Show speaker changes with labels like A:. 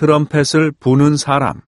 A: 트럼펫을 부는 사람.